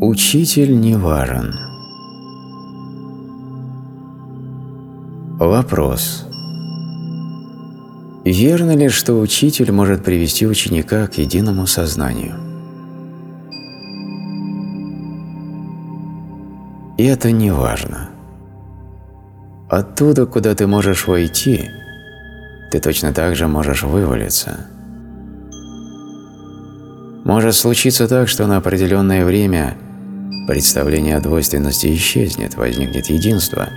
Учитель не важен. Вопрос. Верно ли, что учитель может привести ученика к единому сознанию? И это не важно. Оттуда, куда ты можешь войти, ты точно так же можешь вывалиться. Может случиться так, что на определенное время представление о двойственности исчезнет, возникнет единство.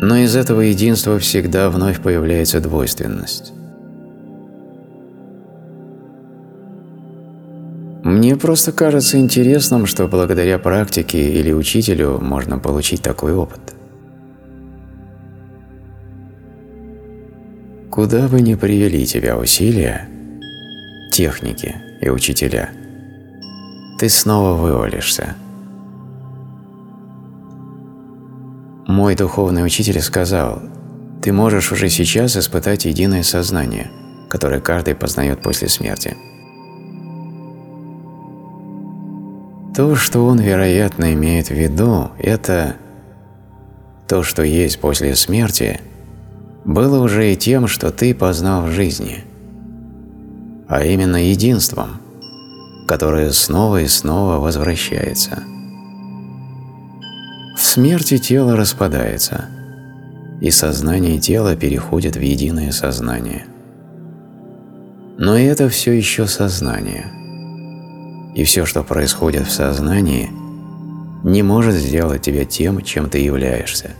Но из этого единства всегда вновь появляется двойственность. Мне просто кажется интересным, что благодаря практике или учителю можно получить такой опыт. Куда бы ни привели тебя усилия, техники и учителя, ты снова вывалишься. Мой духовный учитель сказал, ты можешь уже сейчас испытать единое сознание, которое каждый познает после смерти. То, что он, вероятно, имеет в виду, это то, что есть после смерти, было уже и тем, что ты познал в жизни, а именно единством, которое снова и снова возвращается. В смерти тело распадается, и сознание тела переходит в единое сознание. Но это все еще сознание. И все, что происходит в сознании, не может сделать тебя тем, чем ты являешься.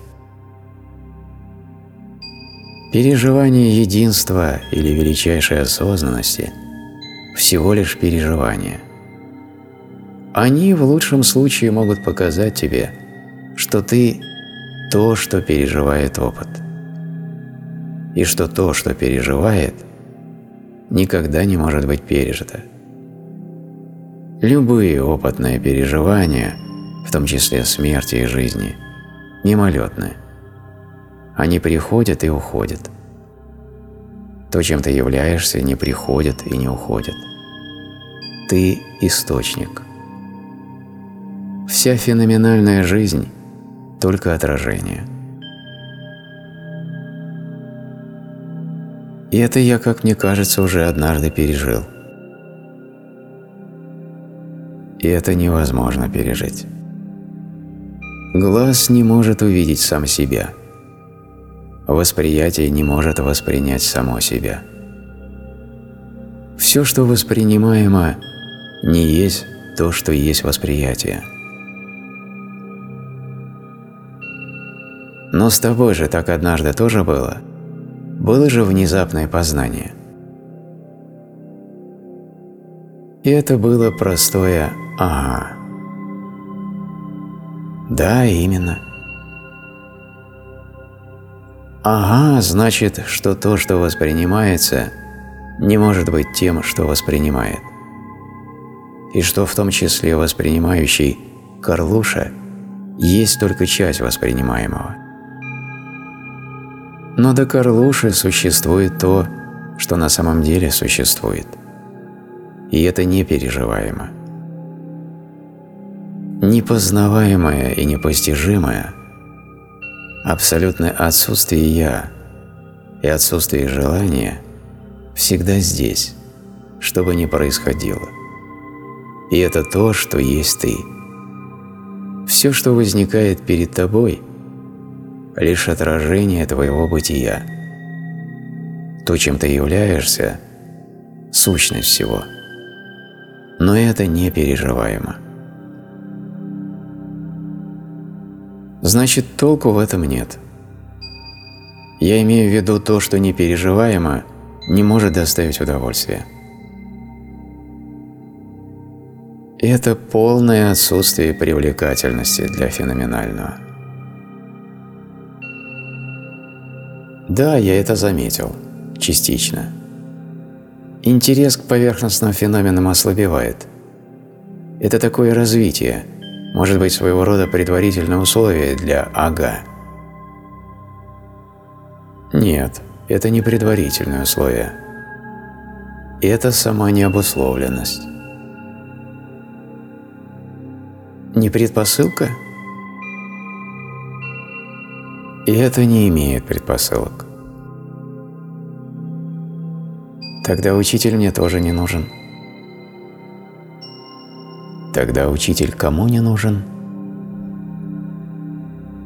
Переживание единства или величайшей осознанности – всего лишь переживание. Они в лучшем случае могут показать тебе, что ты – то, что переживает опыт. И что то, что переживает, никогда не может быть пережито. Любые опытные переживания, в том числе смерти и жизни, мимолетны – они приходят и уходят. То, чем ты являешься, не приходит и не уходит. Ты – источник. Вся феноменальная жизнь – только отражение. И это я, как мне кажется, уже однажды пережил. И это невозможно пережить. Глаз не может увидеть сам себя – восприятие не может воспринять само себя. Все, что воспринимаемо, не есть то, что есть восприятие. Но с тобой же так однажды тоже было. Было же внезапное познание. И это было простое «ага». Да, именно. Ага, значит, что то, что воспринимается, не может быть тем, что воспринимает. И что в том числе воспринимающий Карлуша есть только часть воспринимаемого. Но до Карлуши существует то, что на самом деле существует. И это непереживаемо. Непознаваемое и непостижимое – абсолютное отсутствие «я» и отсутствие желания всегда здесь, что бы ни происходило. И это то, что есть ты. Все, что возникает перед тобой, лишь отражение твоего бытия. То, чем ты являешься, сущность всего. Но это не переживаемо. значит толку в этом нет. Я имею в виду то, что непереживаемо, не может доставить удовольствия. Это полное отсутствие привлекательности для феноменального. Да, я это заметил. Частично. Интерес к поверхностным феноменам ослабевает. Это такое развитие – может быть своего рода предварительное условие для ага. Нет, это не предварительное условие. Это сама необусловленность. Не предпосылка? И это не имеет предпосылок. Тогда учитель мне тоже не нужен. Тогда учитель кому не нужен?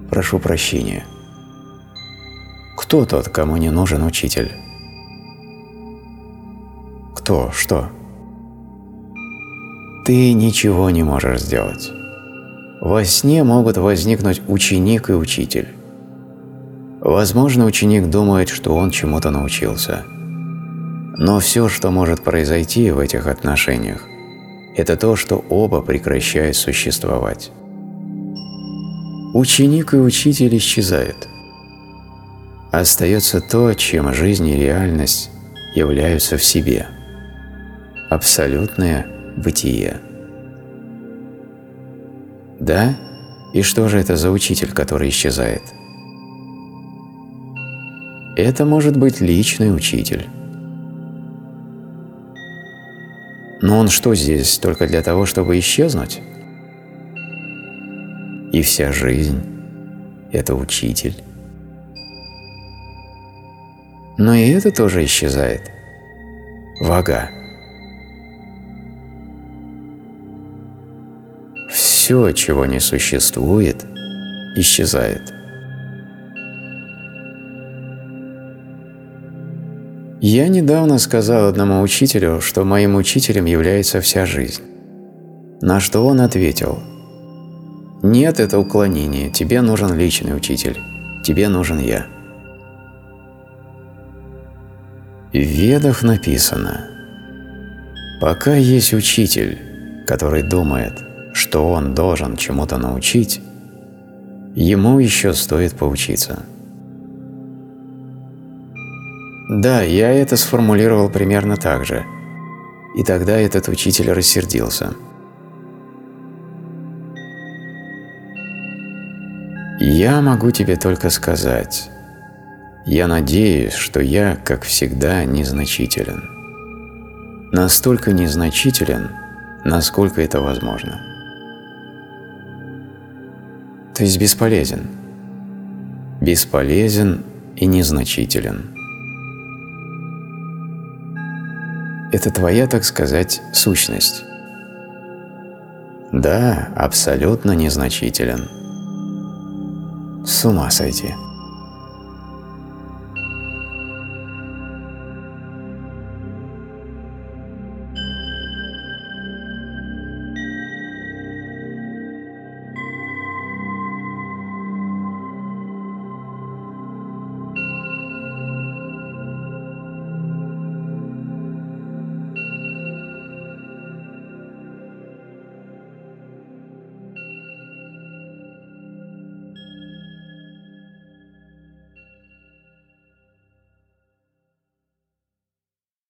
Прошу прощения. Кто тот, кому не нужен учитель? Кто? Что? Ты ничего не можешь сделать. Во сне могут возникнуть ученик и учитель. Возможно, ученик думает, что он чему-то научился. Но все, что может произойти в этих отношениях, это то, что оба прекращают существовать. Ученик и учитель исчезают. Остается то, чем жизнь и реальность являются в себе. Абсолютное бытие. Да? И что же это за учитель, который исчезает? Это может быть личный учитель. Но он что здесь, только для того, чтобы исчезнуть? И вся жизнь – это учитель. Но и это тоже исчезает. Вага. Все, чего не существует, исчезает. Я недавно сказал одному учителю, что моим учителем является вся жизнь. На что он ответил – нет, это уклонение. Тебе нужен личный учитель. Тебе нужен я. В Ведах написано, пока есть учитель, который думает, что он должен чему-то научить, ему еще стоит поучиться. Да, я это сформулировал примерно так же. И тогда этот учитель рассердился – Я могу тебе только сказать, я надеюсь, что я, как всегда, незначителен. Настолько незначителен, насколько это возможно. То есть бесполезен. Бесполезен и незначителен. Это твоя, так сказать, сущность. Да, абсолютно незначителен. С ума сойти.